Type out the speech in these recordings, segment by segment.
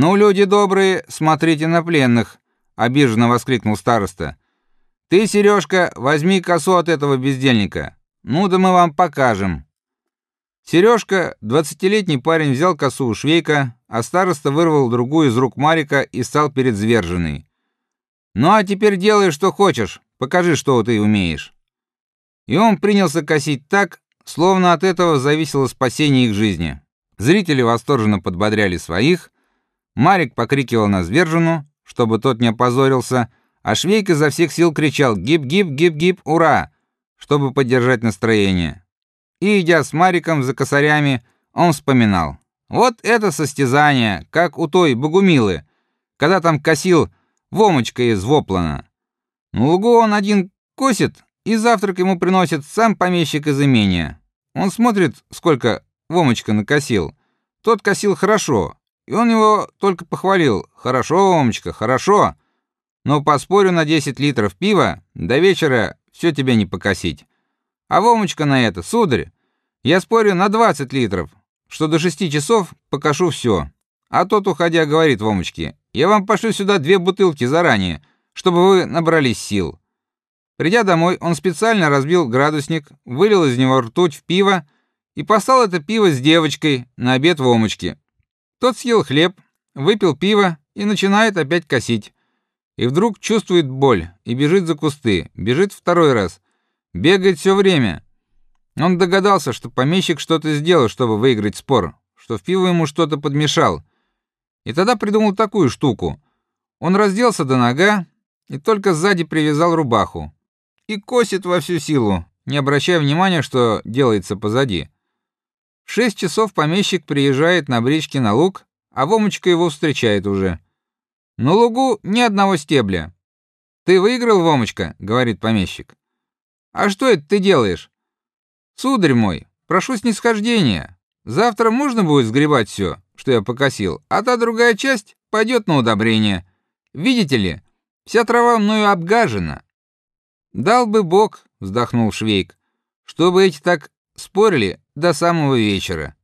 Ну, люди добрые, смотрите на пленных, обиженно воскликнул староста. Ты, Сережка, возьми косу от этого бездельника. Ну да мы вам покажем. Сережка, двадцатилетний парень, взял косу у швейка, а староста вырвал другую из рук Марика и стал перед зверженной. Ну а теперь делай, что хочешь. Покажи, что ты умеешь. И он принялся косить так, словно от этого зависело спасение их жизни. Зрители восторженно подбодряли своих, Марик покрикивал на Звержину, чтобы тот не опозорился, а Швейк изо всех сил кричал: "Гип-гип, гип-гип, ура!", чтобы поддержать настроение. И идя с Мариком за косарями, он вспоминал: "Вот это состязание, как у той Богумилы, когда там косил Вомочка из Воплана. На лугу он один косит, и завтрак ему приносит сам помещик из имения. Он смотрит, сколько Вомочка накосил. Тот косил хорошо, и он его только похвалил. Хорошо, Вомочка, хорошо. Но поспорю на 10 литров пива, до вечера все тебе не покосить. А Вомочка на это, сударь, я спорю на 20 литров, что до 6 часов покошу все. А тот, уходя, говорит Вомочке: "Я вам пошлю сюда две бутылки заранее, чтобы вы набрались сил". Придя домой, он специально разбил градусник, вылил из него ртуть в пиво и послал это пиво с девочкой на обед Вомочке. Тот съел хлеб, выпил пиво и начинает опять косить. И вдруг чувствует боль и бежит за кусты, бежит второй раз. Бегает все время. Он догадался, что помещик что-то сделал, чтобы выиграть спор, что в пиво ему что-то подмешал. И тогда придумал такую штуку. Он разделся до нога и только сзади привязал рубаху. И косит во всю силу, не обращая внимания, что делается позади. В шесть часов помещик приезжает на бричке на луг, а Вомочка его встречает уже. На лугу ни одного стебля. Ты выиграл, Вомочка, говорит помещик. А что это ты делаешь? Сударь мой, прошу снисхождения. Завтра можно будет сгребать все, что я покосил, а та другая часть пойдет на удобрение. Видите ли, вся трава мною обгажена. Дал бы Бог, вздохнул Швейк, чтобы эти так спорили до самого вечера.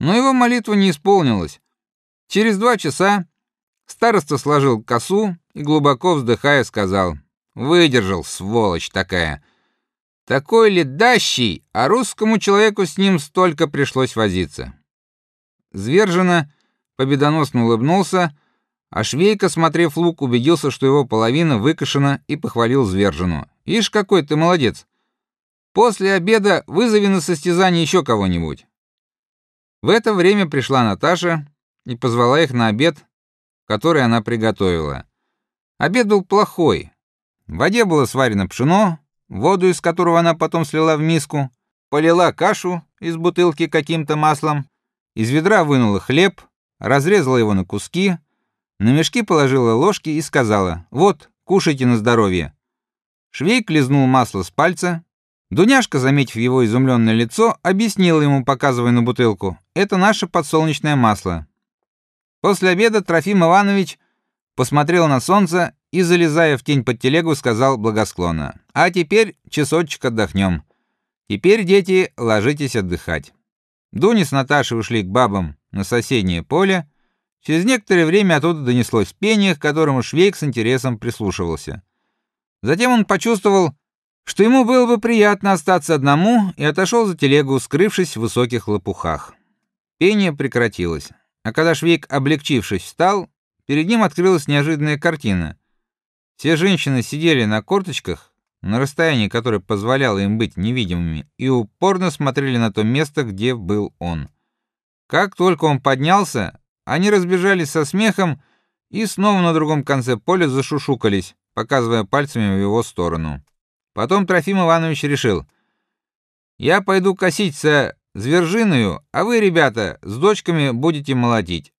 Но его молитва не исполнилась. Через два часа староста сложил косу и глубоко вздыхая сказал: "Выдержал, сволочь такая. Такой ледащий, а русскому человеку с ним столько пришлось возиться". Зверженно победоносно улыбнулся, а Швейка, смотрев лук, убедился, что его половина выкошена и похвалил Звержину. "Ишь, какой ты молодец. После обеда вызови на состязание еще кого-нибудь. В это время пришла Наташа и позвала их на обед, который она приготовила. Обед был плохой. В воде было сварено пшено, воду из которого она потом слила в миску, полила кашу из бутылки каким-то маслом, из ведра вынула хлеб, разрезала его на куски, на мешки положила ложки и сказала: "Вот, кушайте на здоровье". Швейк лизнул масло с пальца, Дуняшка, заметив его изумленное лицо, объяснила ему, показывая на бутылку: "Это наше подсолнечное масло". После обеда Трофим Иванович посмотрел на солнце и, залезая в тень под телегу, сказал благосклонно: "А теперь часочек отдохнем. Теперь, дети, ложитесь отдыхать". Дуня с Наташей ушли к бабам на соседнее поле. Через некоторое время оттуда донеслось пение, к которому Швейк с интересом прислушивался. Затем он почувствовал, что ему было бы приятно остаться одному, и отошел за телегу, скрывшись в высоких лопухах. Пение прекратилось, а когда Швейк, облегчившись, встал, перед ним открылась неожиданная картина. Все женщины сидели на корточках, на расстоянии, которое позволяло им быть невидимыми, и упорно смотрели на то место, где был он. Как только он поднялся, они разбежались со смехом и снова на другом конце поля зашушукались, показывая пальцами в его сторону. Потом Трофим Иванович решил: "Я пойду косить со звержиною, а вы, ребята, с дочками будете молотить.